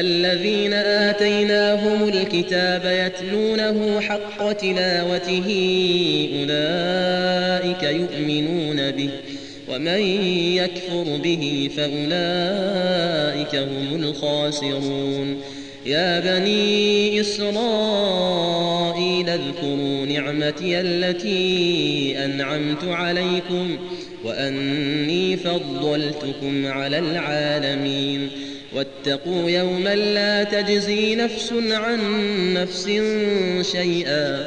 الذين آتيناهم الكتاب يتلونه حق تلاوته أولئك يؤمنون به. ومن يكفر به فأولئك هم الخاسرون. يا بني إسرائيل اذكروا نعمتي التي أنعمت عليكم وأني فضلتكم على العالمين. واتقوا يوما لا تجزي نفس عن نفس شيئا.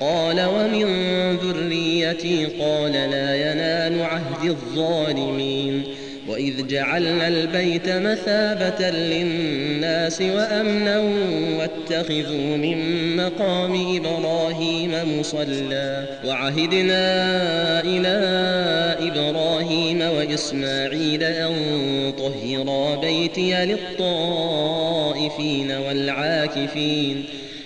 قال ومن ذريتي قال لا ينال عهد الظالمين وإذ جعلنا البيت مثابة للناس وأمنا واتخذوا من مقام إبراهيم مصلى وعهدنا إلى إبراهيم وإسماعيل أن طهرا بيتي للطائفين والعاكفين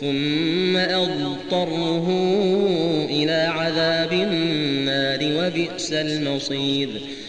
ثم أضطره إلى عذاب النار وبئس المصير.